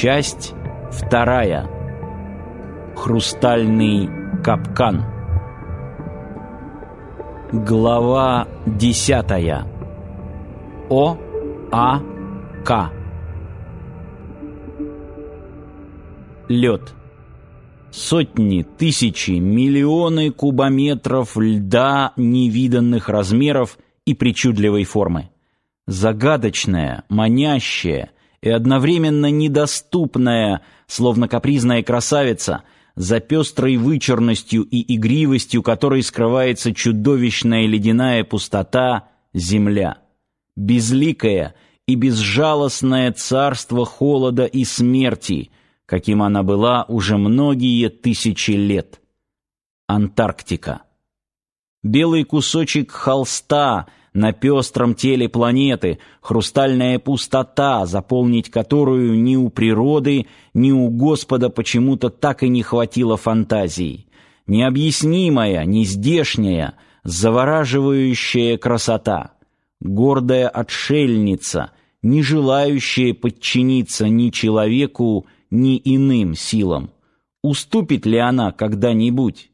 Часть вторая. Хрустальный капкан. Глава десятая. О. А. К. Лед. Сотни, тысячи, миллионы кубометров льда невиданных размеров и причудливой формы. Загадочное, манящее и одновременно недоступное, словно капризная красавица, за пестрой вычурностью и игривостью которой скрывается чудовищная ледяная пустота земля. Безликое и безжалостное царство холода и смерти, каким она была уже многие тысячи лет. Антарктика. Белый кусочек холста на пестром теле планеты, хрустальная пустота, заполнить которую ни у природы, ни у Господа почему-то так и не хватило фантазии. Необъяснимая, нездешняя, завораживающая красота. Гордая отшельница, не желающая подчиниться ни человеку, ни иным силам. Уступит ли она когда-нибудь?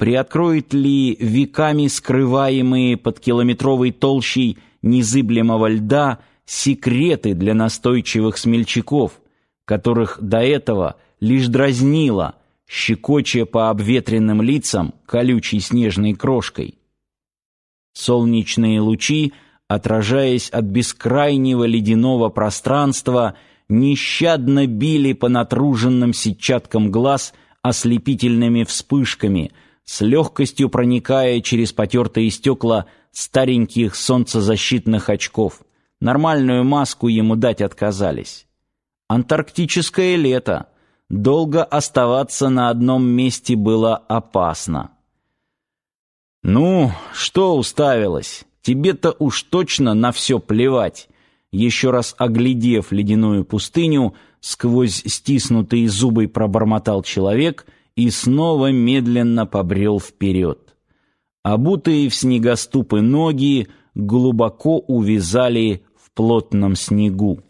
приоткроет ли веками скрываемые под километровой толщей незыблемого льда секреты для настойчивых смельчаков, которых до этого лишь дразнило, щекоча по обветренным лицам колючей снежной крошкой. Солнечные лучи, отражаясь от бескрайнего ледяного пространства, нещадно били по натруженным сетчаткам глаз ослепительными вспышками — с легкостью проникая через потертые стекла стареньких солнцезащитных очков. Нормальную маску ему дать отказались. Антарктическое лето. Долго оставаться на одном месте было опасно. «Ну, что уставилась? Тебе-то уж точно на все плевать!» Еще раз оглядев ледяную пустыню, сквозь стиснутые зубы пробормотал человек — и снова медленно побрел вперед. Обутые в снегоступы ноги глубоко увязали в плотном снегу.